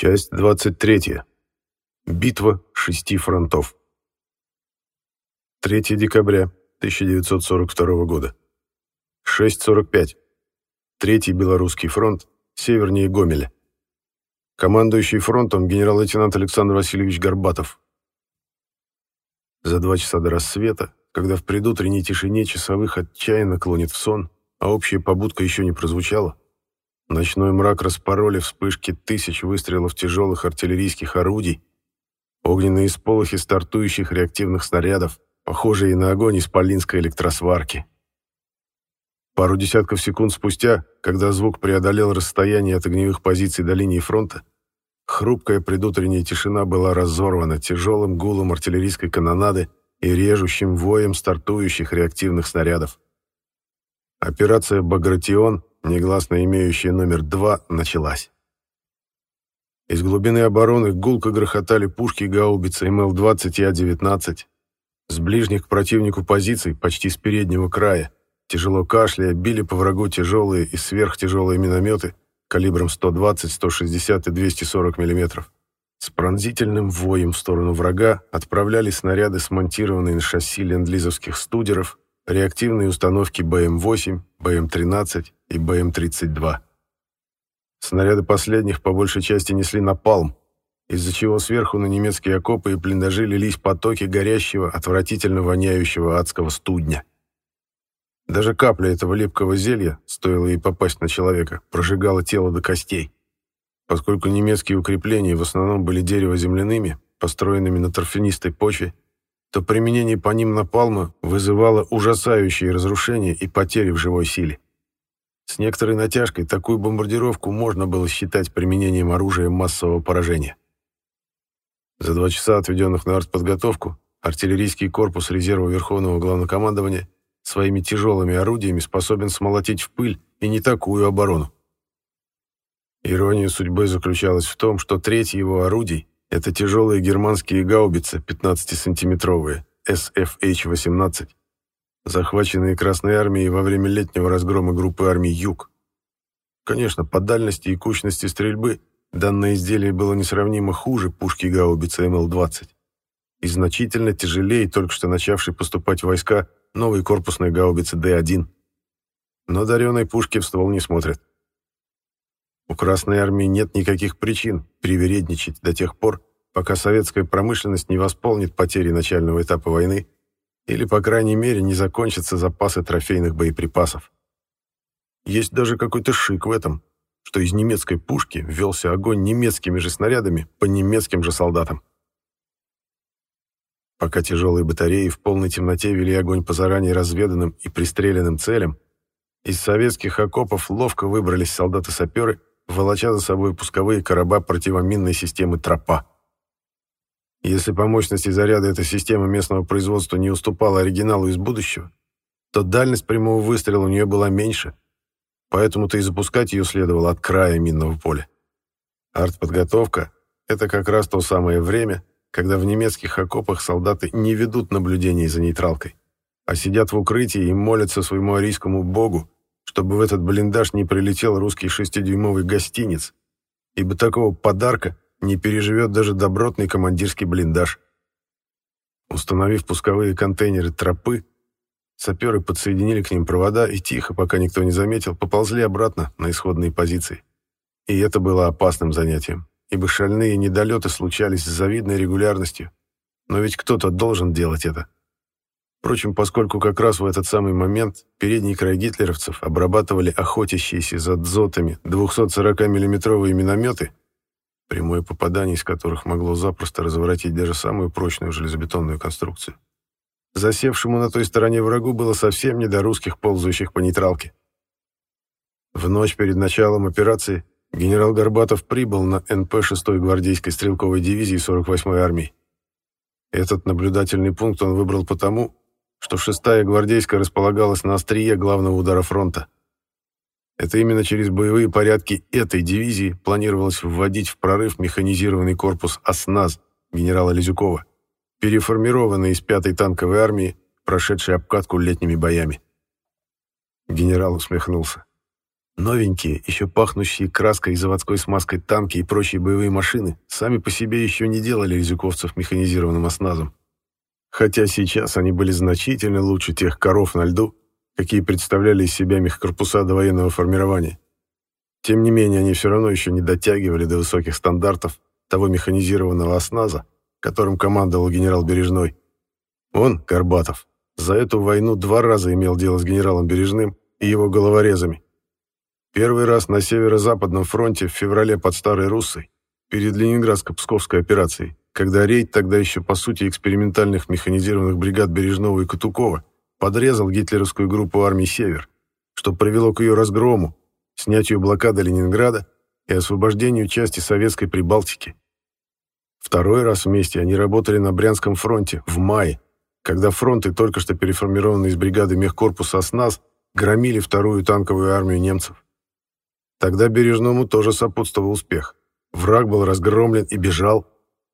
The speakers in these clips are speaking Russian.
Часть 23. Битва шести фронтов. 3 декабря 1942 года. 6.45. Третий Белорусский фронт, севернее Гомеля. Командующий фронтом генерал-лейтенант Александр Васильевич Горбатов. За два часа до рассвета, когда в предутренней тишине часовых отчаянно клонит в сон, а общая побудка еще не прозвучала, Ночной мрак распороли вспышки тысяч выстрелов тяжелых артиллерийских орудий, огненные сполохи стартующих реактивных снарядов, похожие на огонь из полинской электросварки. Пару десятков секунд спустя, когда звук преодолел расстояние от огневых позиций до линии фронта, хрупкая предутренняя тишина была разорвана тяжелым гулом артиллерийской канонады и режущим воем стартующих реактивных снарядов. Операция «Багратион» негласно имеющая номер 2, началась. Из глубины обороны гулко грохотали пушки гаубицы МЛ-20 и А-19. С ближних к противнику позиций, почти с переднего края, тяжело кашляя, били по врагу тяжелые и сверхтяжелые минометы калибром 120, 160 и 240 мм. С пронзительным воем в сторону врага отправлялись снаряды, смонтированные на шасси ленд-лизовских студеров, реактивные установки БМ-8, БМ-13 и БМ-32. Снаряды последних по большей части несли напалм, из-за чего сверху на немецкие окопы и блиндажи лились потоки горящего, отвратительно воняющего адского студня. Даже капля этого липкого зелья, стоило ей попасть на человека, прожигала тело до костей. Поскольку немецкие укрепления в основном были дерево-земляными, построенными на торфянистой почве, то применение по ним напалма вызывало ужасающие разрушения и потери в живой силе. С некоторой натяжкой такую бомбардировку можно было считать применением оружия массового поражения. За два часа, отведенных на артподготовку, артиллерийский корпус резерва Верховного Главнокомандования своими тяжелыми орудиями способен смолотить в пыль и не такую оборону. Ирония судьбы заключалась в том, что треть его орудий это тяжелые германские гаубицы 15-сантиметровые, SFH-18, захваченные Красной армией во время летнего разгрома группы армий «Юг». Конечно, по дальности и кучности стрельбы данное изделие было несравнимо хуже пушки гаубицы МЛ-20 и значительно тяжелее только что начавшей поступать войска новой корпусной гаубицы Д-1. Но дареной пушки в ствол не смотрят. У Красной Армии нет никаких причин привередничать до тех пор, пока советская промышленность не восполнит потери начального этапа войны или, по крайней мере, не закончатся запасы трофейных боеприпасов. Есть даже какой-то шик в этом, что из немецкой пушки велся огонь немецкими же снарядами по немецким же солдатам. Пока тяжелые батареи в полной темноте вели огонь по заранее разведанным и пристреленным целям, из советских окопов ловко выбрались солдаты-саперы волоча за собой пусковые короба противоминной системы «Тропа». Если по мощности заряда эта система местного производства не уступала оригиналу из будущего, то дальность прямого выстрела у нее была меньше, поэтому-то и запускать ее следовало от края минного поля. Артподготовка — это как раз то самое время, когда в немецких окопах солдаты не ведут наблюдений за нейтралкой, а сидят в укрытии и молятся своему арийскому богу, чтобы в этот блиндаж не прилетел русский шестидюймовый гостиниц, ибо такого подарка не переживет даже добротный командирский блиндаж. Установив пусковые контейнеры тропы, саперы подсоединили к ним провода и тихо, пока никто не заметил, поползли обратно на исходные позиции. И это было опасным занятием, ибо шальные недолеты случались с завидной регулярностью. Но ведь кто-то должен делать это. Впрочем, поскольку как раз в этот самый момент передний край гитлеровцев обрабатывали охотящиеся за дзотами 240 миллиметровые минометы, прямое попадание из которых могло запросто разворотить даже самую прочную железобетонную конструкцию, засевшему на той стороне врагу было совсем не до русских, ползающих по нейтралке. В ночь перед началом операции генерал Горбатов прибыл на НП 6-й гвардейской стрелковой дивизии 48-й армии. Этот наблюдательный пункт он выбрал потому, что шестая гвардейская располагалась на острие главного удара фронта. Это именно через боевые порядки этой дивизии планировалось вводить в прорыв механизированный корпус «Осназ» генерала Лизюкова, переформированный из пятой танковой армии, прошедшей обкатку летними боями. Генерал усмехнулся. Новенькие, еще пахнущие краской и заводской смазкой танки и прочие боевые машины сами по себе еще не делали резюковцев механизированным осназом. Хотя сейчас они были значительно лучше тех коров на льду, какие представляли из себя мехкорпуса до военного формирования. Тем не менее, они все равно еще не дотягивали до высоких стандартов того механизированного осназа, которым командовал генерал Бережной. Он, Горбатов, за эту войну два раза имел дело с генералом Бережным и его головорезами. Первый раз на Северо-Западном фронте в феврале под Старой Руссой, перед Ленинградско-Псковской операцией, когда рейд тогда еще по сути экспериментальных механизированных бригад Бережного и Катукова подрезал гитлеровскую группу армий «Север», что привело к ее разгрому, снятию блокады Ленинграда и освобождению части советской Прибалтики. Второй раз вместе они работали на Брянском фронте в мае, когда фронты, только что переформированные из бригады мехкорпуса «Осназ», громили вторую танковую армию немцев. Тогда Бережному тоже сопутствовал успех. Враг был разгромлен и бежал,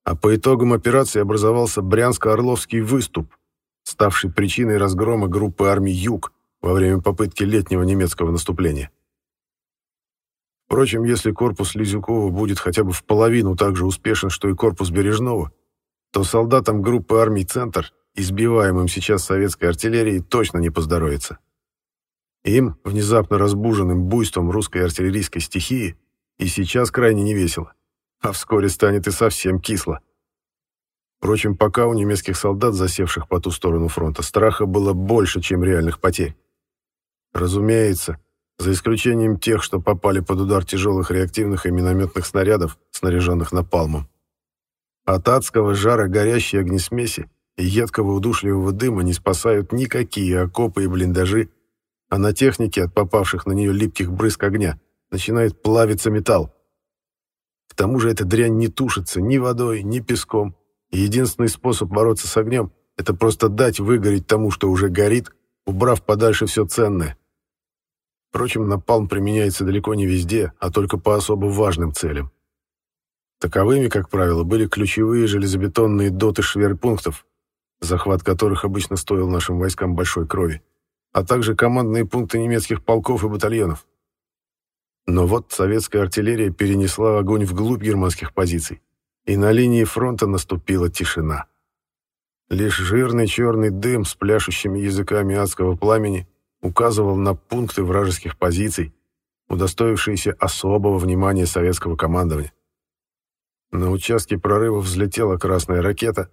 а по итогам операции образовался Брянско-Орловский выступ, ставший причиной разгрома группы армий «Юг» во время попытки летнего немецкого наступления. Впрочем, если корпус Лизюкова будет хотя бы в половину так же успешен, что и корпус Бережного, то солдатам группы армий «Центр», избиваемым сейчас советской артиллерией, точно не поздоровится. Им, внезапно разбуженным буйством русской артиллерийской стихии, и сейчас крайне невесело, а вскоре станет и совсем кисло. Впрочем, пока у немецких солдат, засевших по ту сторону фронта, страха было больше, чем реальных потерь. Разумеется, за исключением тех, что попали под удар тяжелых реактивных и минометных снарядов, снаряженных напалмом. От адского жара горящей огнесмеси и едкого удушливого дыма не спасают никакие окопы и блиндажи, а на технике от попавших на нее липких брызг огня начинает плавиться металл. К тому же эта дрянь не тушится ни водой, ни песком, и единственный способ бороться с огнем — это просто дать выгореть тому, что уже горит, убрав подальше все ценное. Впрочем, напалм применяется далеко не везде, а только по особо важным целям. Таковыми, как правило, были ключевые железобетонные доты шверпунктов, захват которых обычно стоил нашим войскам большой крови а также командные пункты немецких полков и батальонов. Но вот советская артиллерия перенесла огонь вглубь германских позиций, и на линии фронта наступила тишина. Лишь жирный черный дым с пляшущими языками адского пламени указывал на пункты вражеских позиций, удостоившиеся особого внимания советского командования. На участке прорыва взлетела красная ракета,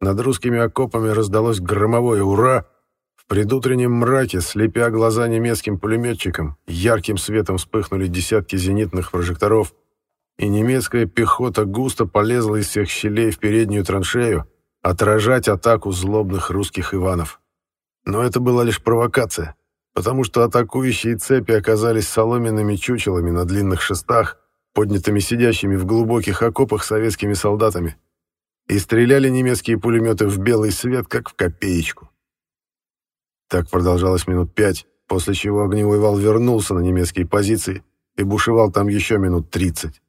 над русскими окопами раздалось громовое «Ура!», в предутреннем мраке, слепя глаза немецким пулеметчикам, ярким светом вспыхнули десятки зенитных прожекторов, и немецкая пехота густо полезла из всех щелей в переднюю траншею отражать атаку злобных русских Иванов. Но это была лишь провокация, потому что атакующие цепи оказались соломенными чучелами на длинных шестах, поднятыми сидящими в глубоких окопах советскими солдатами, и стреляли немецкие пулеметы в белый свет, как в копеечку. Так продолжалось минут пять, после чего огневой вал вернулся на немецкие позиции и бушевал там еще минут тридцать.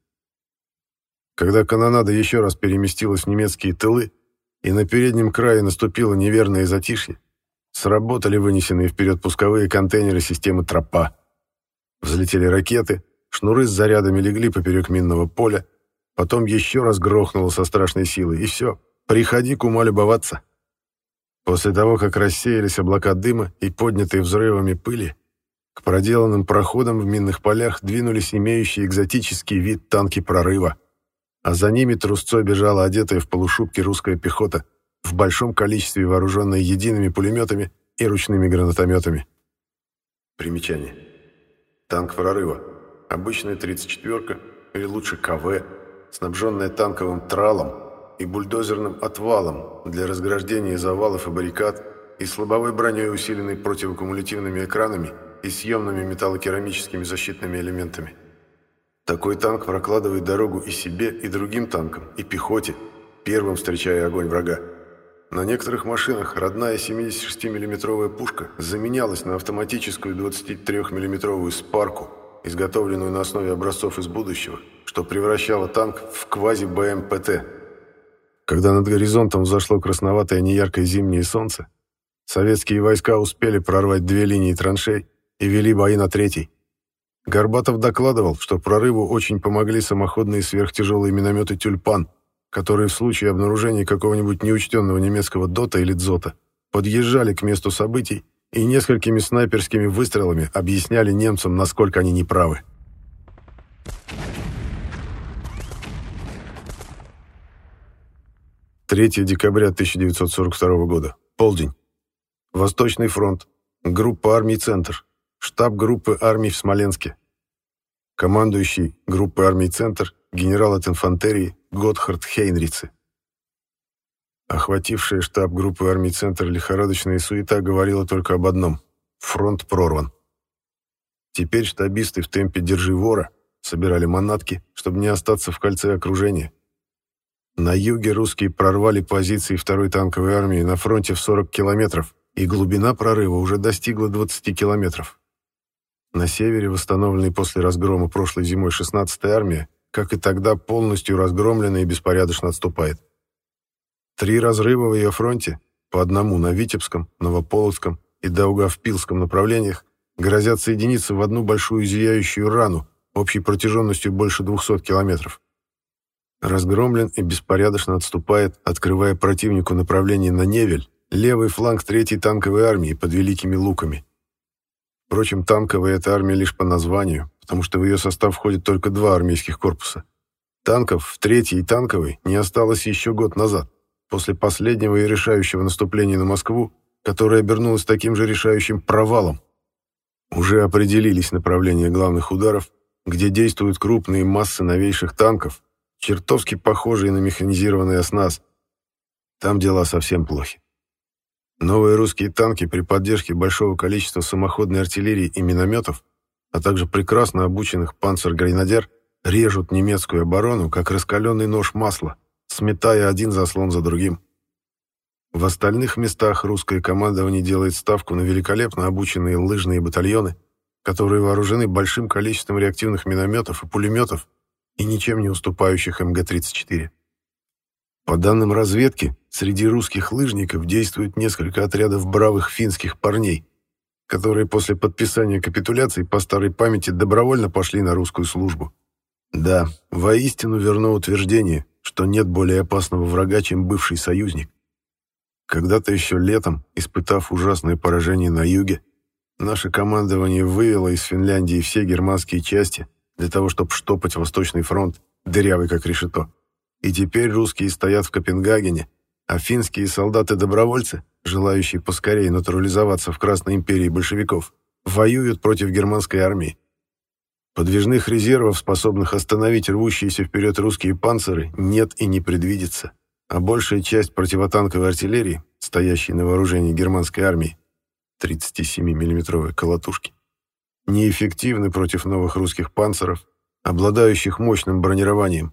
Когда канонада еще раз переместилась в немецкие тылы, и на переднем крае наступило неверное затишье, сработали вынесенные вперед пусковые контейнеры системы «Тропа». Взлетели ракеты, шнуры с зарядами легли поперек минного поля, потом еще раз грохнуло со страшной силой, и все, приходи к ума любоваться. После того, как рассеялись облака дыма и поднятые взрывами пыли, к проделанным проходам в минных полях двинулись имеющие экзотический вид танки прорыва, а за ними трусцой бежала одетая в полушубки русская пехота, в большом количестве вооруженная едиными пулеметами и ручными гранатометами. Примечание. Танк прорыва. Обычная 34-ка, или лучше КВ, снабженная танковым тралом, и бульдозерным отвалом для разграждения завалов и баррикад и слабовой броней, усиленной противокумулятивными экранами и съемными металлокерамическими защитными элементами. Такой танк прокладывает дорогу и себе, и другим танкам, и пехоте, первым встречая огонь врага. На некоторых машинах родная 76 миллиметровая пушка заменялась на автоматическую 23 миллиметровую «Спарку», изготовленную на основе образцов из будущего, что превращало танк в квази-БМПТ когда над горизонтом взошло красноватое неяркое зимнее солнце, советские войска успели прорвать две линии траншей и вели бои на третьей. Горбатов докладывал, что прорыву очень помогли самоходные сверхтяжелые минометы «Тюльпан», которые в случае обнаружения какого-нибудь неучтенного немецкого ДОТа или ДЗОТа подъезжали к месту событий и несколькими снайперскими выстрелами объясняли немцам, насколько они неправы. 3 декабря 1942 года. Полдень. Восточный фронт. Группа армий «Центр». Штаб группы армий в Смоленске. Командующий группы армий «Центр» генерал от инфантерии Готхард Хейнрице. Охватившая штаб группы армий «Центр» лихорадочная суета говорила только об одном — фронт прорван. Теперь штабисты в темпе «Держи вора» собирали манатки, чтобы не остаться в кольце окружения. На юге русские прорвали позиции второй танковой армии на фронте в 40 километров, и глубина прорыва уже достигла 20 километров. На севере, восстановленной после разгрома прошлой зимой 16-я армия, как и тогда, полностью разгромлена и беспорядочно отступает. Три разрыва в ее фронте, по одному на Витебском, Новополоцком и Даугавпилском направлениях, грозят соединиться в одну большую зияющую рану общей протяженностью больше 200 километров разгромлен и беспорядочно отступает, открывая противнику направление на Невель, левый фланг третьей танковой армии под Великими Луками. Впрочем, танковая эта армия лишь по названию, потому что в ее состав входит только два армейских корпуса. Танков в третьей танковой не осталось еще год назад, после последнего и решающего наступления на Москву, которое обернулось таким же решающим провалом. Уже определились направления главных ударов, где действуют крупные массы новейших танков, чертовски похожие на механизированный оснас. Там дела совсем плохи. Новые русские танки при поддержке большого количества самоходной артиллерии и минометов, а также прекрасно обученных панцер-гренадер, режут немецкую оборону, как раскаленный нож масла, сметая один заслон за другим. В остальных местах русское командование делает ставку на великолепно обученные лыжные батальоны, которые вооружены большим количеством реактивных минометов и пулеметов и ничем не уступающих МГ-34. По данным разведки, среди русских лыжников действует несколько отрядов бравых финских парней, которые после подписания капитуляции по старой памяти добровольно пошли на русскую службу. Да, воистину верно утверждение, что нет более опасного врага, чем бывший союзник. Когда-то еще летом, испытав ужасное поражение на юге, наше командование вывело из Финляндии все германские части для того, чтобы штопать Восточный фронт, дырявый как решето. И теперь русские стоят в Копенгагене, а финские солдаты-добровольцы, желающие поскорее натурализоваться в Красной империи большевиков, воюют против германской армии. Подвижных резервов, способных остановить рвущиеся вперед русские панциры, нет и не предвидится, а большая часть противотанковой артиллерии, стоящей на вооружении германской армии, 37 миллиметровые колотушки, неэффективны против новых русских панцеров, обладающих мощным бронированием.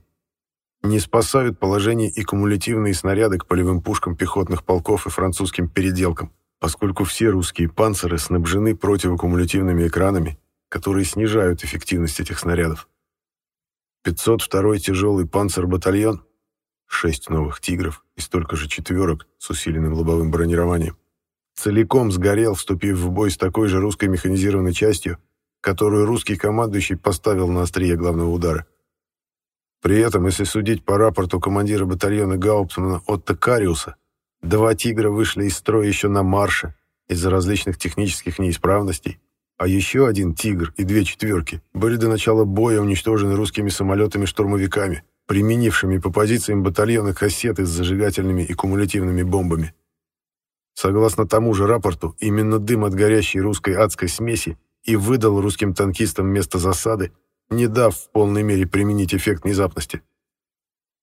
Не спасают положение и кумулятивные снаряды к полевым пушкам пехотных полков и французским переделкам, поскольку все русские панциры снабжены противокумулятивными экранами, которые снижают эффективность этих снарядов. 502-й тяжелый панцер-батальон, 6 новых «Тигров» и столько же четверок с усиленным лобовым бронированием, целиком сгорел, вступив в бой с такой же русской механизированной частью, которую русский командующий поставил на острие главного удара. При этом, если судить по рапорту командира батальона Гауптмана Отто Кариуса, два «Тигра» вышли из строя еще на марше из-за различных технических неисправностей, а еще один «Тигр» и две «четверки» были до начала боя уничтожены русскими самолетами-штурмовиками, применившими по позициям батальона кассеты с зажигательными и кумулятивными бомбами. Согласно тому же рапорту, именно дым от горящей русской адской смеси и выдал русским танкистам место засады, не дав в полной мере применить эффект внезапности.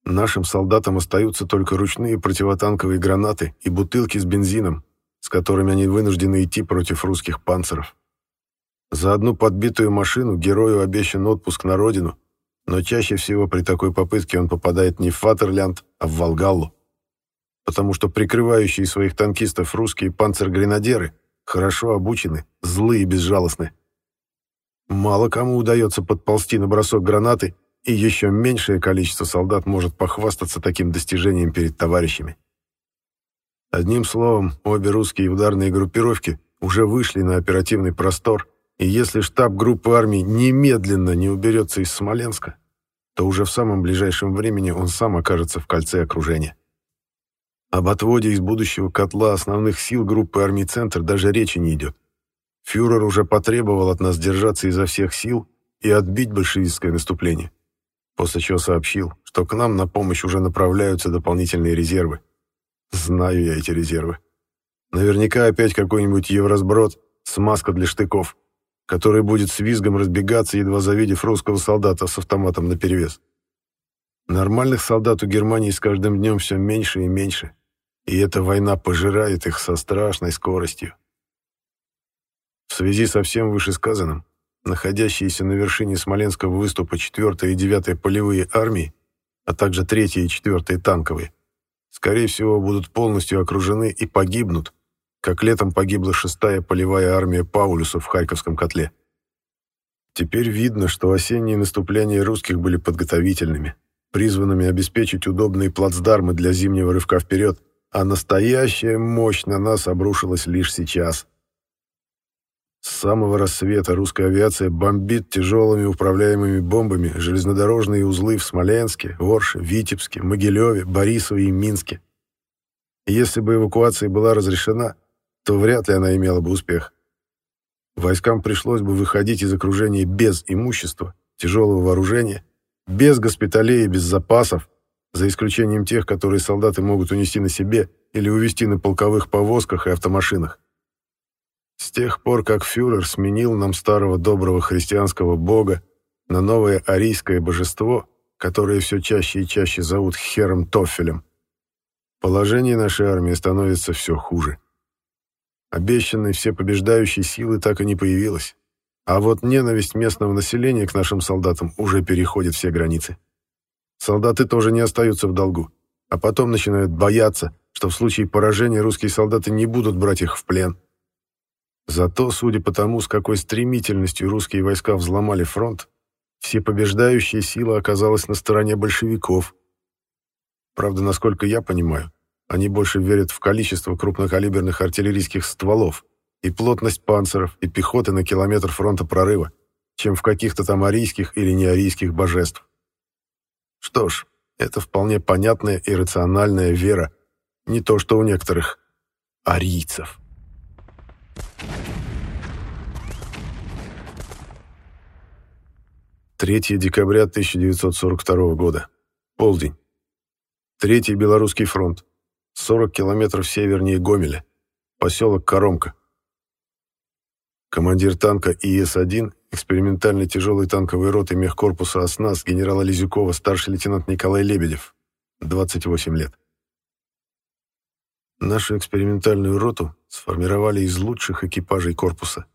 Нашим солдатам остаются только ручные противотанковые гранаты и бутылки с бензином, с которыми они вынуждены идти против русских панцеров. За одну подбитую машину герою обещан отпуск на родину, но чаще всего при такой попытке он попадает не в Фатерлянд, а в Волгаллу потому что прикрывающие своих танкистов русские панцергренадеры хорошо обучены, злые и безжалостны. Мало кому удается подползти на бросок гранаты, и еще меньшее количество солдат может похвастаться таким достижением перед товарищами. Одним словом, обе русские ударные группировки уже вышли на оперативный простор И если штаб группы армий немедленно не уберется из Смоленска, то уже в самом ближайшем времени он сам окажется в кольце окружения. Об отводе из будущего котла основных сил группы армий «Центр» даже речи не идет. Фюрер уже потребовал от нас держаться изо всех сил и отбить большевистское наступление, после чего сообщил, что к нам на помощь уже направляются дополнительные резервы. Знаю я эти резервы. Наверняка опять какой-нибудь евросброд, смазка для штыков, который будет с визгом разбегаться, едва завидев русского солдата с автоматом наперевес. Нормальных солдат у Германии с каждым днем все меньше и меньше, и эта война пожирает их со страшной скоростью. В связи со всем вышесказанным, находящиеся на вершине Смоленского выступа 4 и 9 полевые армии, а также 3 и 4 танковые, скорее всего, будут полностью окружены и погибнут, как летом погибла 6-я полевая армия Паулюса в Харьковском котле. Теперь видно, что осенние наступления русских были подготовительными, призванными обеспечить удобные плацдармы для зимнего рывка вперед, а настоящая мощь на нас обрушилась лишь сейчас. С самого рассвета русская авиация бомбит тяжелыми управляемыми бомбами железнодорожные узлы в Смоленске, Орше, Витебске, Могилеве, Борисове и Минске. если бы эвакуация была разрешена, то вряд ли она имела бы успех. Войскам пришлось бы выходить из окружения без имущества, тяжелого вооружения, без госпиталей и без запасов, за исключением тех, которые солдаты могут унести на себе или увезти на полковых повозках и автомашинах. С тех пор, как фюрер сменил нам старого доброго христианского бога на новое арийское божество, которое все чаще и чаще зовут Хером Тофелем, положение нашей армии становится все хуже. Обещанной всепобеждающей силы так и не появилось. А вот ненависть местного населения к нашим солдатам уже переходит все границы. Солдаты тоже не остаются в долгу, а потом начинают бояться, что в случае поражения русские солдаты не будут брать их в плен – Зато, судя по тому, с какой стремительностью русские войска взломали фронт, всепобеждающая сила оказалась на стороне большевиков. Правда, насколько я понимаю, они больше верят в количество крупнокалиберных артиллерийских стволов и плотность панциров и пехоты на километр фронта прорыва, чем в каких-то там арийских или неарийских божеств. Что ж, это вполне понятная и рациональная вера, не то что у некоторых арийцев. 3 декабря 1942 года. Полдень. Третий Белорусский фронт. 40 километров севернее Гомеля. Поселок Коромка. Командир танка ИС-1, экспериментальной тяжелой танковой роты мехкорпуса «Оснас» генерала Лизюкова, старший лейтенант Николай Лебедев, 28 лет. Нашу экспериментальную роту сформировали из лучших экипажей корпуса.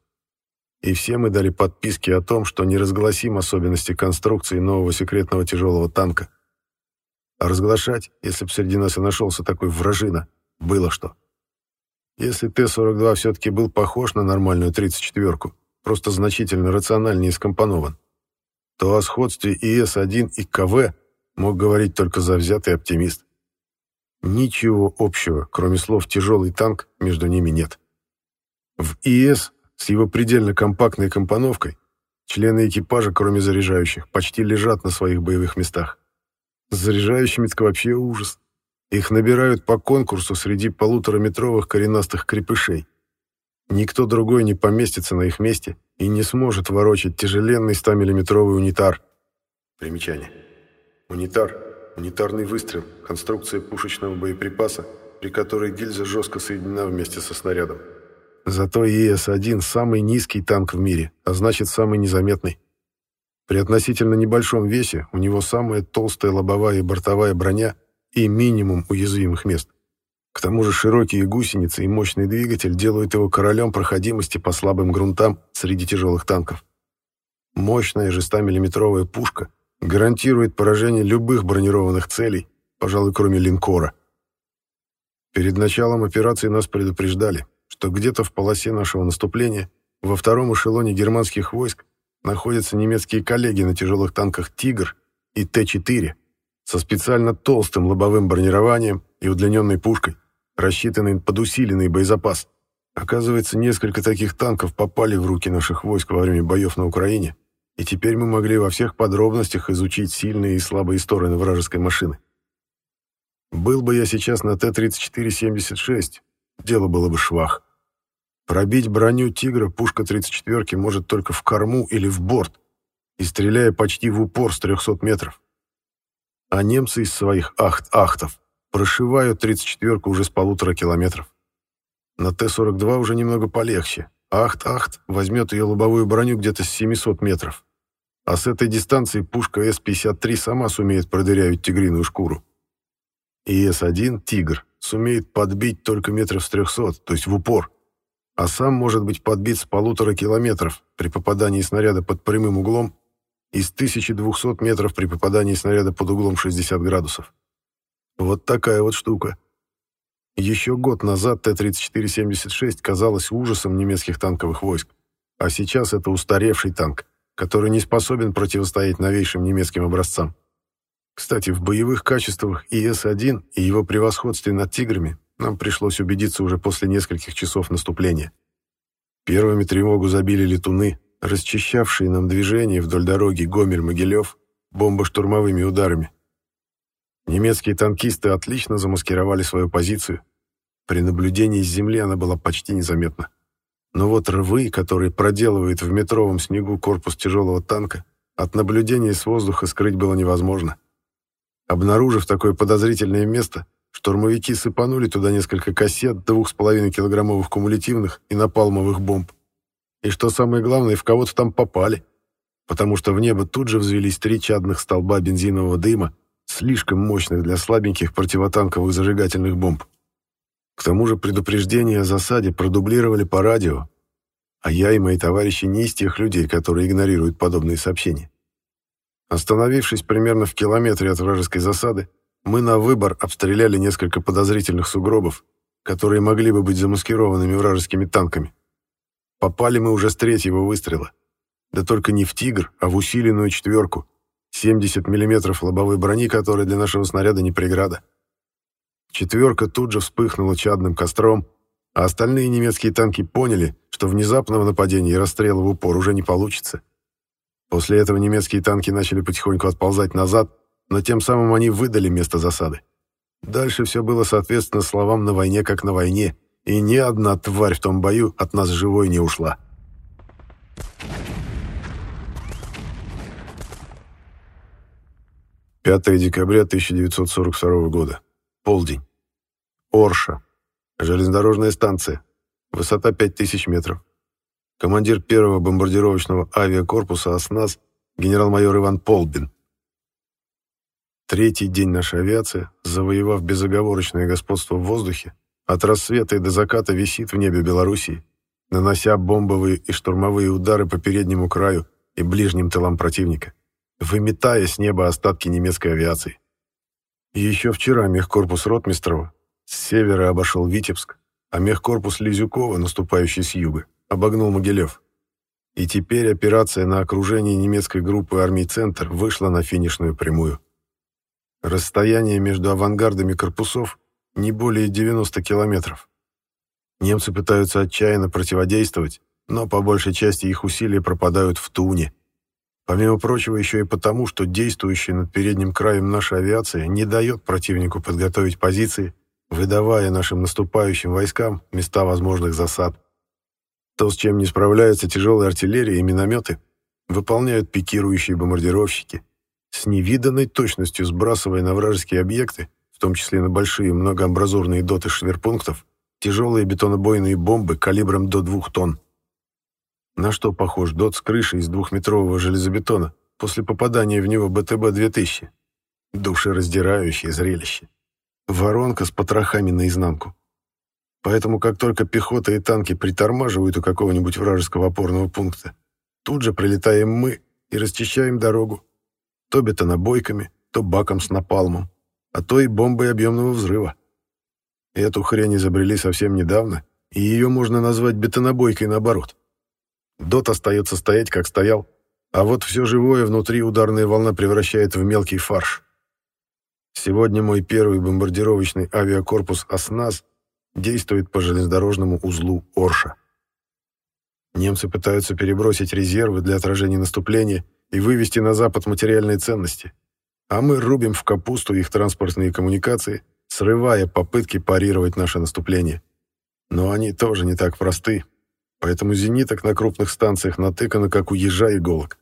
И все мы дали подписки о том, что не разгласим особенности конструкции нового секретного тяжелого танка. А разглашать, если бы среди нас и нашелся такой вражина, было что. Если Т-42 все-таки был похож на нормальную 34-ку, просто значительно рациональнее скомпонован, то о сходстве ИС-1 и КВ мог говорить только завзятый оптимист. Ничего общего, кроме слов «тяжелый танк», между ними нет. В ИС с его предельно компактной компоновкой члены экипажа, кроме заряжающих, почти лежат на своих боевых местах. С заряжающими так вообще ужас. Их набирают по конкурсу среди полутораметровых коренастых крепышей. Никто другой не поместится на их месте и не сможет ворочать тяжеленный 100-миллиметровый унитар. Примечание. Унитар Унитарный выстрел, конструкция пушечного боеприпаса, при которой гильза жестко соединена вместе со снарядом. Зато ЕС-1 самый низкий танк в мире, а значит самый незаметный. При относительно небольшом весе у него самая толстая лобовая и бортовая броня и минимум уязвимых мест. К тому же широкие гусеницы и мощный двигатель делают его королем проходимости по слабым грунтам среди тяжелых танков. Мощная же 100-миллиметровая пушка гарантирует поражение любых бронированных целей, пожалуй, кроме линкора. Перед началом операции нас предупреждали, что где-то в полосе нашего наступления во втором эшелоне германских войск находятся немецкие коллеги на тяжелых танках «Тигр» и Т-4 со специально толстым лобовым бронированием и удлиненной пушкой, рассчитанной под усиленный боезапас, Оказывается, несколько таких танков попали в руки наших войск во время боев на Украине, и теперь мы могли во всех подробностях изучить сильные и слабые стороны вражеской машины. Был бы я сейчас на Т-34-76, дело было бы швах. Пробить броню «Тигра» пушка 34-ки может только в корму или в борт, и стреляя почти в упор с 300 метров. А немцы из своих ахт-ахтов прошивают 34-ку уже с полутора километров. На Т-42 уже немного полегче. Ахт-ахт возьмет ее лобовую броню где-то с 700 метров. А с этой дистанции пушка С-53 сама сумеет продырявить тигриную шкуру. И С-1, «Тигр», сумеет подбить только метров с 300, то есть в упор а сам может быть подбит с полутора километров при попадании снаряда под прямым углом и с 1200 метров при попадании снаряда под углом 60 градусов. Вот такая вот штука. Еще год назад Т-34-76 казалась ужасом немецких танковых войск, а сейчас это устаревший танк, который не способен противостоять новейшим немецким образцам. Кстати, в боевых качествах ИС-1 и его превосходстве над «Тиграми» нам пришлось убедиться уже после нескольких часов наступления. Первыми тревогу забили летуны, расчищавшие нам движение вдоль дороги Гомель-Могилев бомбо-штурмовыми ударами. Немецкие танкисты отлично замаскировали свою позицию. При наблюдении с земли она была почти незаметна. Но вот рвы, которые проделывает в метровом снегу корпус тяжелого танка, от наблюдения с воздуха скрыть было невозможно. Обнаружив такое подозрительное место, Штурмовики сыпанули туда несколько кассет, двух с половиной килограммовых кумулятивных и напалмовых бомб. И что самое главное, в кого-то там попали, потому что в небо тут же взвелись три чадных столба бензинового дыма, слишком мощных для слабеньких противотанковых зажигательных бомб. К тому же предупреждения о засаде продублировали по радио, а я и мои товарищи не из тех людей, которые игнорируют подобные сообщения. Остановившись примерно в километре от вражеской засады, мы на выбор обстреляли несколько подозрительных сугробов, которые могли бы быть замаскированными вражескими танками. Попали мы уже с третьего выстрела. Да только не в «Тигр», а в усиленную четверку. 70 мм лобовой брони, которая для нашего снаряда не преграда. Четверка тут же вспыхнула чадным костром, а остальные немецкие танки поняли, что внезапного нападения и расстрела в упор уже не получится. После этого немецкие танки начали потихоньку отползать назад, но тем самым они выдали место засады. Дальше все было соответственно словам «на войне как на войне», и ни одна тварь в том бою от нас живой не ушла. Пятое декабря 1942 года. Полдень. Орша. Железнодорожная станция. Высота 5000 метров. Командир первого бомбардировочного авиакорпуса «Оснас» генерал-майор Иван Полбин. Третий день нашей авиации, завоевав безоговорочное господство в воздухе, от рассвета и до заката висит в небе Белоруссии, нанося бомбовые и штурмовые удары по переднему краю и ближним тылам противника, выметая с неба остатки немецкой авиации. еще вчера мехкорпус Ротмистрова с севера обошел Витебск, а мехкорпус Лизюкова, наступающий с юга, обогнул Могилев. И теперь операция на окружение немецкой группы армий «Центр» вышла на финишную прямую. Расстояние между авангардами корпусов не более 90 километров. Немцы пытаются отчаянно противодействовать, но по большей части их усилия пропадают в туне. Помимо прочего, еще и потому, что действующая над передним краем наша авиация не дает противнику подготовить позиции, выдавая нашим наступающим войскам места возможных засад. То, с чем не справляются тяжелая артиллерия и минометы, выполняют пикирующие бомбардировщики – с невиданной точностью сбрасывая на вражеские объекты, в том числе на большие многоамбразурные доты шверпунктов, тяжелые бетонобойные бомбы калибром до двух тонн. На что похож дот с крышей из двухметрового железобетона после попадания в него БТБ-2000? Душераздирающее зрелище. Воронка с потрохами наизнанку. Поэтому как только пехота и танки притормаживают у какого-нибудь вражеского опорного пункта, тут же прилетаем мы и расчищаем дорогу, то бетонобойками, то баком с напалмом, а то и бомбой объемного взрыва. Эту хрень изобрели совсем недавно, и ее можно назвать бетонобойкой наоборот. Дот остается стоять, как стоял, а вот все живое внутри ударная волна превращает в мелкий фарш. Сегодня мой первый бомбардировочный авиакорпус «Осназ» действует по железнодорожному узлу Орша. Немцы пытаются перебросить резервы для отражения наступления и вывести на запад материальные ценности, а мы рубим в капусту их транспортные коммуникации, срывая попытки парировать наше наступление. Но они тоже не так просты, поэтому зениток на крупных станциях натыкано, как у ежа иголок.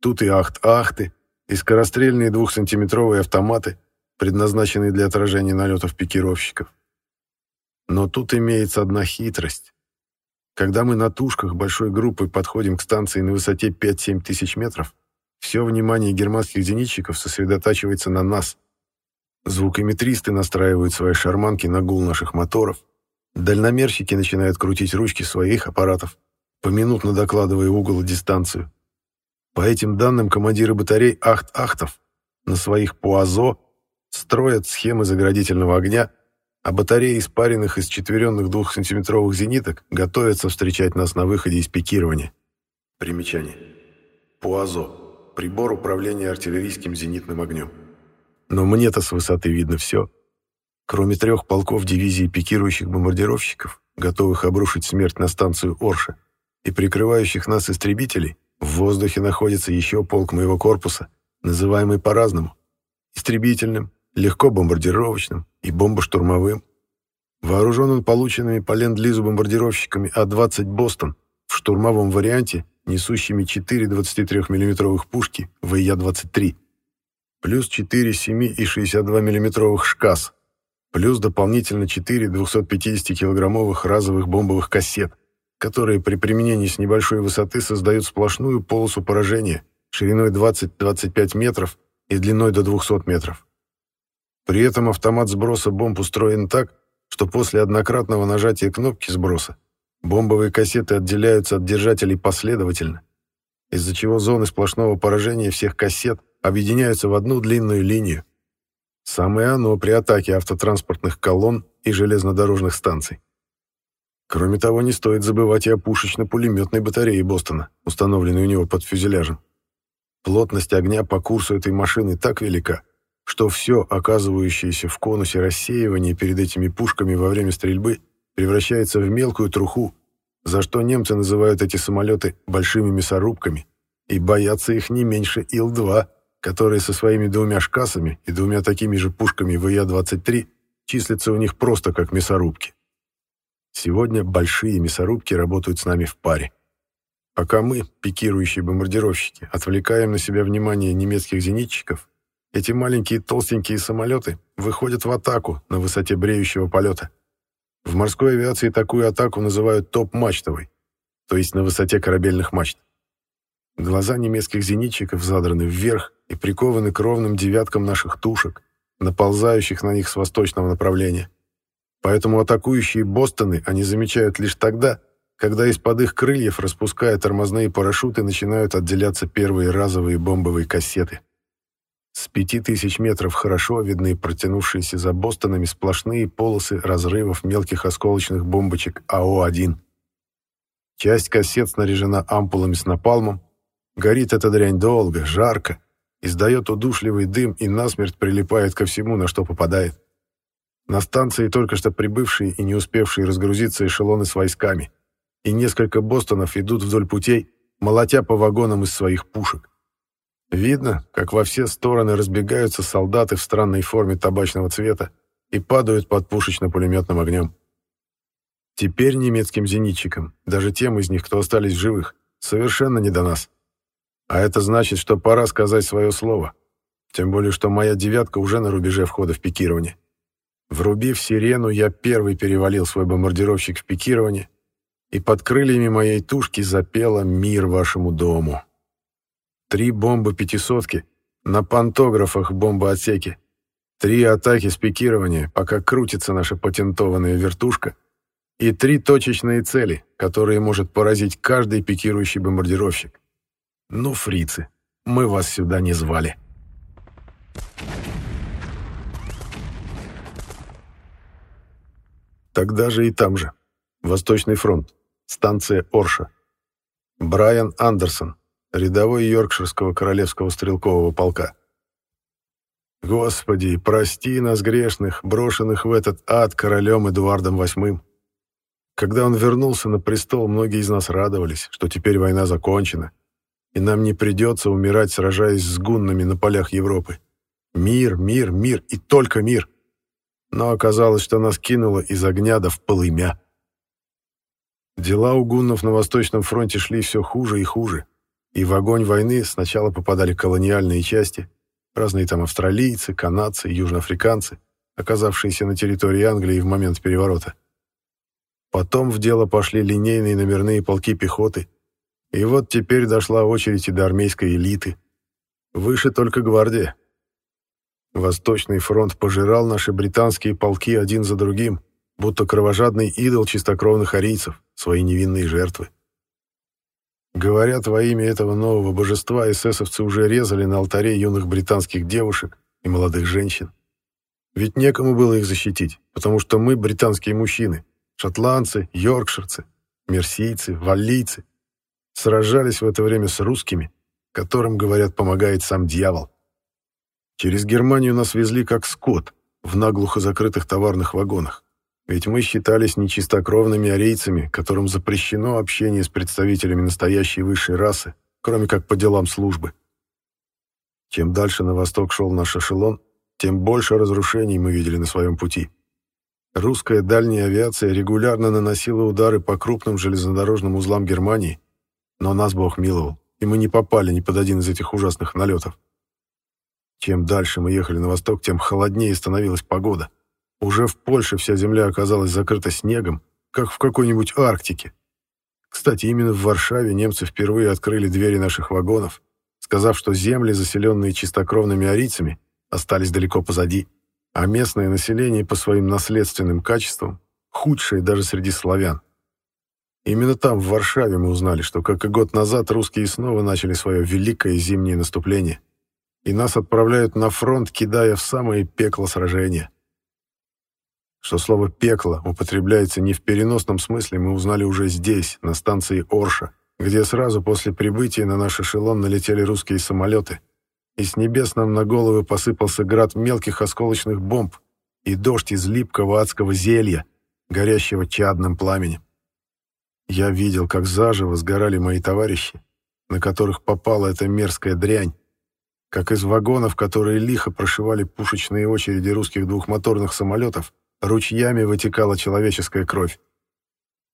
Тут и ахт-ахты, и скорострельные двухсантиметровые автоматы, предназначенные для отражения налетов пикировщиков. Но тут имеется одна хитрость. Когда мы на тушках большой группой подходим к станции на высоте 5-7 тысяч метров, все внимание германских зенитчиков сосредотачивается на нас. Звукометристы настраивают свои шарманки на гул наших моторов, дальномерщики начинают крутить ручки своих аппаратов, поминутно докладывая угол и дистанцию. По этим данным командиры батарей ахт-ахтов на своих ПУАЗО строят схемы заградительного огня а батареи испаренных из четверенных двухсантиметровых зениток готовятся встречать нас на выходе из пикирования. Примечание. ПУАЗО. Прибор управления артиллерийским зенитным огнем. Но мне-то с высоты видно все. Кроме трех полков дивизии пикирующих бомбардировщиков, готовых обрушить смерть на станцию Орша, и прикрывающих нас истребителей, в воздухе находится еще полк моего корпуса, называемый по-разному. Истребительным, легко бомбардировочным и бомбоштурмовым. Вооружен он полученными по ленд-лизу бомбардировщиками А-20 «Бостон» в штурмовом варианте, несущими 4 23 миллиметровых пушки ВЯ-23, плюс 4 7 и 62 миллиметровых «ШКАС», плюс дополнительно 4 250-килограммовых разовых бомбовых кассет, которые при применении с небольшой высоты создают сплошную полосу поражения шириной 20-25 метров и длиной до 200 метров. При этом автомат сброса бомб устроен так, что после однократного нажатия кнопки сброса бомбовые кассеты отделяются от держателей последовательно, из-за чего зоны сплошного поражения всех кассет объединяются в одну длинную линию. Самое оно при атаке автотранспортных колонн и железнодорожных станций. Кроме того, не стоит забывать и о пушечно-пулеметной батарее Бостона, установленной у него под фюзеляжем. Плотность огня по курсу этой машины так велика, что все, оказывающееся в конусе рассеивания перед этими пушками во время стрельбы, превращается в мелкую труху, за что немцы называют эти самолеты «большими мясорубками» и боятся их не меньше Ил-2, которые со своими двумя шкасами и двумя такими же пушками ВЯ-23 числятся у них просто как мясорубки. Сегодня большие мясорубки работают с нами в паре. Пока мы, пикирующие бомбардировщики, отвлекаем на себя внимание немецких зенитчиков, эти маленькие толстенькие самолеты выходят в атаку на высоте бреющего полета. В морской авиации такую атаку называют топ-мачтовой, то есть на высоте корабельных мачт. Глаза немецких зенитчиков задраны вверх и прикованы к ровным девяткам наших тушек, наползающих на них с восточного направления. Поэтому атакующие Бостоны они замечают лишь тогда, когда из-под их крыльев, распуская тормозные парашюты, начинают отделяться первые разовые бомбовые кассеты. С пяти тысяч метров хорошо видны протянувшиеся за Бостонами сплошные полосы разрывов мелких осколочных бомбочек АО-1. Часть кассет снаряжена ампулами с напалмом. Горит эта дрянь долго, жарко, издает удушливый дым и насмерть прилипает ко всему, на что попадает. На станции только что прибывшие и не успевшие разгрузиться эшелоны с войсками, и несколько Бостонов идут вдоль путей, молотя по вагонам из своих пушек. Видно, как во все стороны разбегаются солдаты в странной форме табачного цвета и падают под пушечно-пулеметным огнем. Теперь немецким зенитчикам, даже тем из них, кто остались живых, совершенно не до нас. А это значит, что пора сказать свое слово. Тем более, что моя «девятка» уже на рубеже входа в пикирование. Врубив сирену, я первый перевалил свой бомбардировщик в пикирование, и под крыльями моей тушки запела «Мир вашему дому». Три бомбы пятисотки на пантографах бомбоотсеке. Три атаки с пикирования, пока крутится наша патентованная вертушка. И три точечные цели, которые может поразить каждый пикирующий бомбардировщик. Ну, фрицы, мы вас сюда не звали. Тогда же и там же. Восточный фронт. Станция Орша. Брайан Андерсон, рядовой Йоркширского королевского стрелкового полка. Господи, прости нас грешных, брошенных в этот ад королем Эдуардом VIII. Когда он вернулся на престол, многие из нас радовались, что теперь война закончена, и нам не придется умирать, сражаясь с гуннами на полях Европы. Мир, мир, мир и только мир. Но оказалось, что нас кинуло из огня да в полымя. Дела у гуннов на Восточном фронте шли все хуже и хуже, и в огонь войны сначала попадали колониальные части, разные там австралийцы, канадцы, южноафриканцы, оказавшиеся на территории Англии в момент переворота. Потом в дело пошли линейные номерные полки пехоты, и вот теперь дошла очередь и до армейской элиты. Выше только гвардия. Восточный фронт пожирал наши британские полки один за другим, будто кровожадный идол чистокровных арийцев, свои невинные жертвы. Говорят, во имя этого нового божества эсэсовцы уже резали на алтаре юных британских девушек и молодых женщин. Ведь некому было их защитить, потому что мы британские мужчины, шотландцы, йоркширцы, мерсийцы, валлийцы, сражались в это время с русскими, которым, говорят, помогает сам дьявол. Через Германию нас везли как скот в наглухо закрытых товарных вагонах. Ведь мы считались нечистокровными арийцами, которым запрещено общение с представителями настоящей высшей расы, кроме как по делам службы. Чем дальше на восток шел наш эшелон, тем больше разрушений мы видели на своем пути. Русская дальняя авиация регулярно наносила удары по крупным железнодорожным узлам Германии, но нас Бог миловал, и мы не попали ни под один из этих ужасных налетов. Чем дальше мы ехали на восток, тем холоднее становилась погода. Уже в Польше вся земля оказалась закрыта снегом, как в какой-нибудь Арктике. Кстати, именно в Варшаве немцы впервые открыли двери наших вагонов, сказав, что земли, заселенные чистокровными арийцами, остались далеко позади, а местное население по своим наследственным качествам худшее даже среди славян. Именно там, в Варшаве, мы узнали, что, как и год назад, русские снова начали свое великое зимнее наступление, и нас отправляют на фронт, кидая в самое пекло сражения. Что слово «пекло» употребляется не в переносном смысле, мы узнали уже здесь, на станции Орша, где сразу после прибытия на наш эшелон налетели русские самолеты, и с небес нам на головы посыпался град мелких осколочных бомб и дождь из липкого адского зелья, горящего чадным пламенем. Я видел, как заживо сгорали мои товарищи, на которых попала эта мерзкая дрянь, как из вагонов, которые лихо прошивали пушечные очереди русских двухмоторных самолетов, ручьями вытекала человеческая кровь.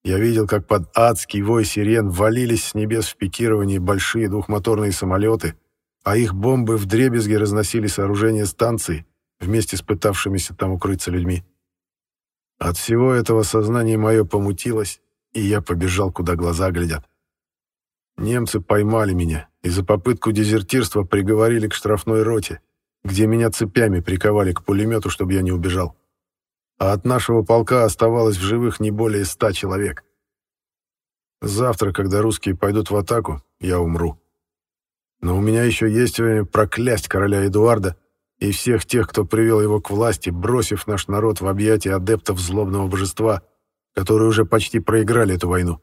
Я видел, как под адский вой сирен валились с небес в пикировании большие двухмоторные самолеты, а их бомбы вдребезги разносили сооружения станции вместе с пытавшимися там укрыться людьми. От всего этого сознание мое помутилось, и я побежал, куда глаза глядят. Немцы поймали меня и за попытку дезертирства приговорили к штрафной роте, где меня цепями приковали к пулемету, чтобы я не убежал а от нашего полка оставалось в живых не более ста человек. Завтра, когда русские пойдут в атаку, я умру. Но у меня еще есть время проклясть короля Эдуарда и всех тех, кто привел его к власти, бросив наш народ в объятия адептов злобного божества, которые уже почти проиграли эту войну.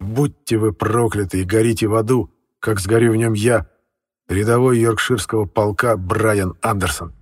Будьте вы прокляты и горите в аду, как сгорю в нем я, рядовой йоркширского полка Брайан Андерсон.